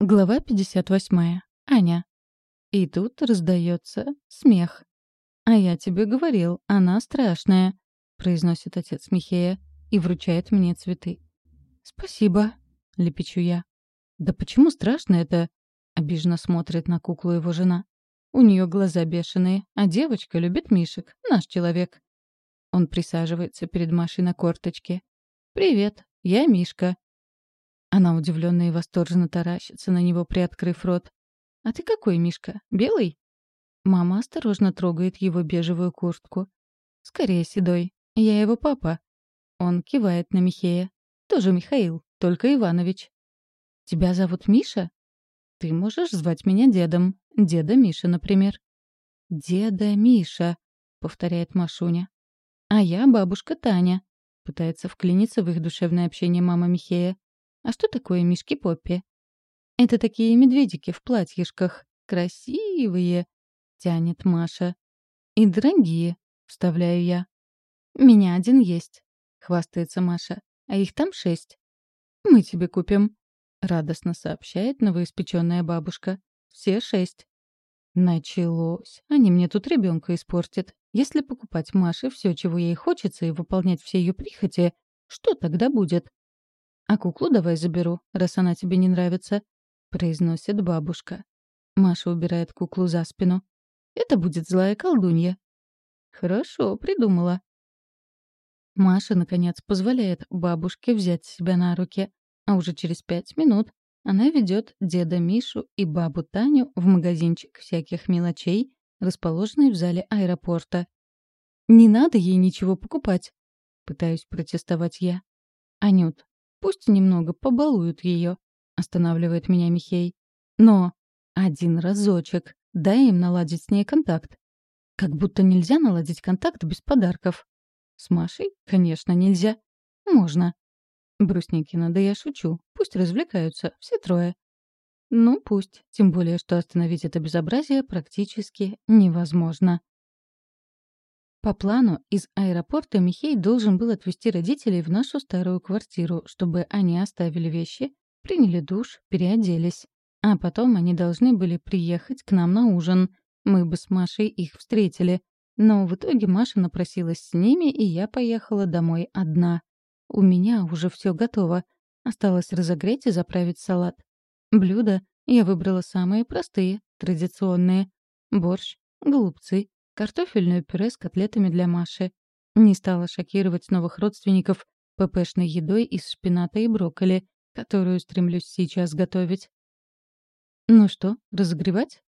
Глава 58. Аня. И тут раздается смех. «А я тебе говорил, она страшная», — произносит отец Михея и вручает мне цветы. «Спасибо», — лепечу я. «Да почему страшно это?» — обиженно смотрит на куклу его жена. «У нее глаза бешеные, а девочка любит мишек, наш человек». Он присаживается перед Машей на корточке. «Привет, я Мишка. Она удивленно и восторженно таращится на него, приоткрыв рот. «А ты какой, Мишка? Белый?» Мама осторожно трогает его бежевую куртку. «Скорее, Седой. Я его папа». Он кивает на Михея. «Тоже Михаил, только Иванович». «Тебя зовут Миша?» «Ты можешь звать меня дедом. Деда Миша, например». «Деда Миша», — повторяет Машуня. «А я бабушка Таня», — пытается вклиниться в их душевное общение мама Михея. А что такое мишки Поппи? Это такие медведики в платьишках. Красивые, тянет Маша. И дорогие, вставляю я. Меня один есть, хвастается Маша. А их там шесть. Мы тебе купим, радостно сообщает новоиспеченная бабушка. Все шесть. Началось. Они мне тут ребенка испортят. Если покупать Маше все, чего ей хочется, и выполнять все ее прихоти, что тогда будет? «А куклу давай заберу, раз она тебе не нравится», — произносит бабушка. Маша убирает куклу за спину. «Это будет злая колдунья». «Хорошо, придумала». Маша, наконец, позволяет бабушке взять себя на руки, а уже через пять минут она ведет деда Мишу и бабу Таню в магазинчик всяких мелочей, расположенный в зале аэропорта. «Не надо ей ничего покупать», — пытаюсь протестовать я. «Анют, Пусть немного побалуют ее, останавливает меня Михей. Но один разочек, дай им наладить с ней контакт. Как будто нельзя наладить контакт без подарков. С Машей, конечно, нельзя. Можно. Брусникина, да я шучу. Пусть развлекаются, все трое. Ну, пусть. Тем более, что остановить это безобразие практически невозможно. По плану, из аэропорта Михей должен был отвезти родителей в нашу старую квартиру, чтобы они оставили вещи, приняли душ, переоделись. А потом они должны были приехать к нам на ужин. Мы бы с Машей их встретили. Но в итоге Маша напросилась с ними, и я поехала домой одна. У меня уже все готово. Осталось разогреть и заправить салат. Блюда я выбрала самые простые, традиционные. Борщ, голубцы, картофельное пюре с котлетами для Маши. Не стала шокировать новых родственников ППшной едой из шпината и брокколи, которую стремлюсь сейчас готовить. «Ну что, разогревать?»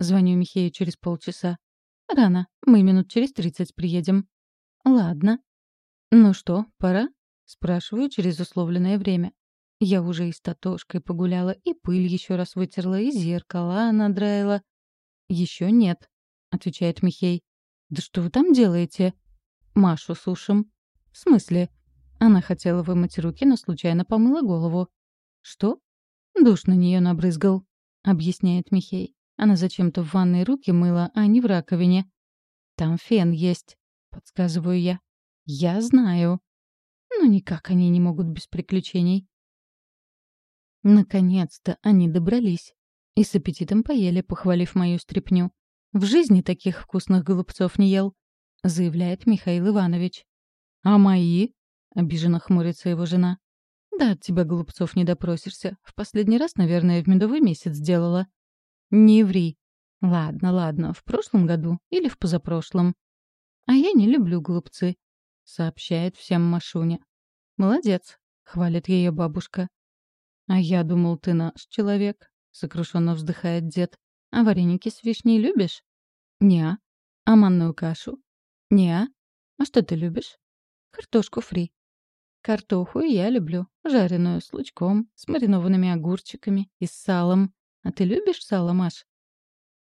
Звоню Михею через полчаса. «Рано. Мы минут через тридцать приедем». «Ладно». «Ну что, пора?» Спрашиваю через условленное время. Я уже и с Татошкой погуляла, и пыль еще раз вытерла, и зеркала надраила. Еще нет отвечает Михей. «Да что вы там делаете?» «Машу сушим». «В смысле?» Она хотела вымыть руки, но случайно помыла голову. «Что?» «Душ на нее набрызгал», — объясняет Михей. Она зачем-то в ванной руки мыла, а не в раковине. «Там фен есть», — подсказываю я. «Я знаю». Ну никак они не могут без приключений. Наконец-то они добрались. И с аппетитом поели, похвалив мою стряпню. В жизни таких вкусных голубцов не ел», — заявляет Михаил Иванович. «А мои?» — обиженно хмурится его жена. «Да от тебя голубцов не допросишься. В последний раз, наверное, в медовый месяц сделала». «Не ври». «Ладно, ладно, в прошлом году или в позапрошлом». «А я не люблю голубцы», — сообщает всем Машуня. «Молодец», — хвалит ее бабушка. «А я думал, ты наш человек», — сокрушенно вздыхает дед. А вареники с вишней любишь? Неа. А манную кашу? Неа. А что ты любишь? Картошку фри. Картоху я люблю. Жареную, с лучком, с маринованными огурчиками и с салом. А ты любишь сало, Маш?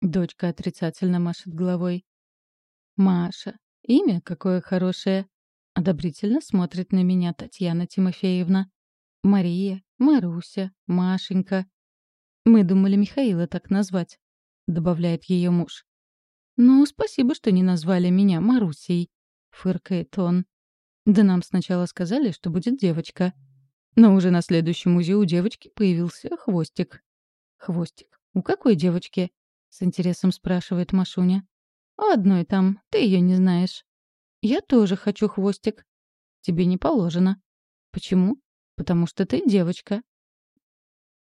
Дочка отрицательно машет головой. Маша. Имя какое хорошее. Одобрительно смотрит на меня Татьяна Тимофеевна. Мария, Маруся, Машенька. Мы думали Михаила так назвать. — добавляет ее муж. «Ну, спасибо, что не назвали меня Марусей», — фыркает он. «Да нам сначала сказали, что будет девочка. Но уже на следующем УЗИ у девочки появился хвостик». «Хвостик. У какой девочки?» — с интересом спрашивает Машуня. «У одной там. Ты ее не знаешь». «Я тоже хочу хвостик». «Тебе не положено». «Почему?» «Потому что ты девочка».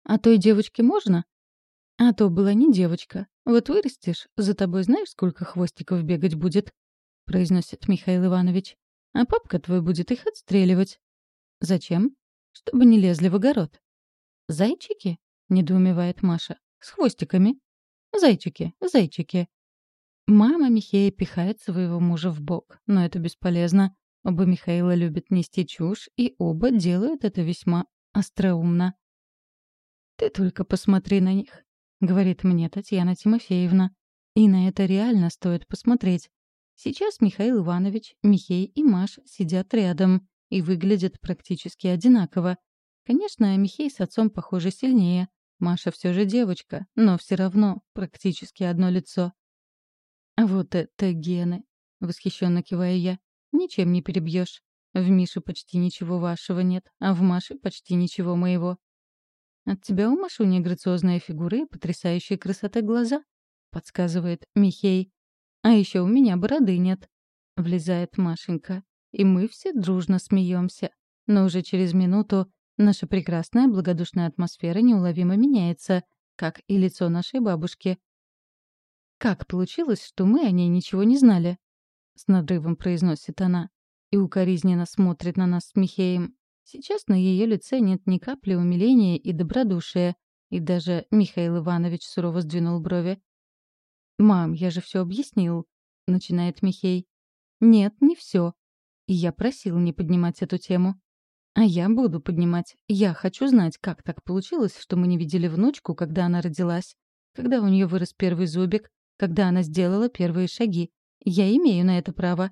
«А той девочке можно?» «А то была не девочка. Вот вырастешь, за тобой знаешь, сколько хвостиков бегать будет?» — произносит Михаил Иванович. «А папка твой будет их отстреливать». «Зачем?» «Чтобы не лезли в огород». «Зайчики?» — недоумевает Маша. «С хвостиками?» «Зайчики, зайчики». Мама Михея пихает своего мужа в бок, но это бесполезно. Оба Михаила любят нести чушь, и оба делают это весьма остроумно. «Ты только посмотри на них», — говорит мне Татьяна Тимофеевна. И на это реально стоит посмотреть. Сейчас Михаил Иванович, Михей и Маш сидят рядом и выглядят практически одинаково. Конечно, Михей с отцом похоже сильнее. Маша все же девочка, но все равно практически одно лицо. Вот это гены, восхищенно киваю я. Ничем не перебьешь. В Мише почти ничего вашего нет, а в Маше почти ничего моего. От тебя у Машуни грациозная фигура и потрясающая красота глаза, подсказывает Михей. А еще у меня бороды нет, влезает Машенька. И мы все дружно смеемся. Но уже через минуту наша прекрасная благодушная атмосфера неуловимо меняется, как и лицо нашей бабушки. Как получилось, что мы о ней ничего не знали? — с надрывом произносит она. И укоризненно смотрит на нас с Михеем. Сейчас на ее лице нет ни капли умиления и добродушия. И даже Михаил Иванович сурово сдвинул брови. «Мам, я же все объяснил», — начинает Михей. «Нет, не все. Я просил не поднимать эту тему. А я буду поднимать. Я хочу знать, как так получилось, что мы не видели внучку, когда она родилась, когда у нее вырос первый зубик, когда она сделала первые шаги. Я имею на это право.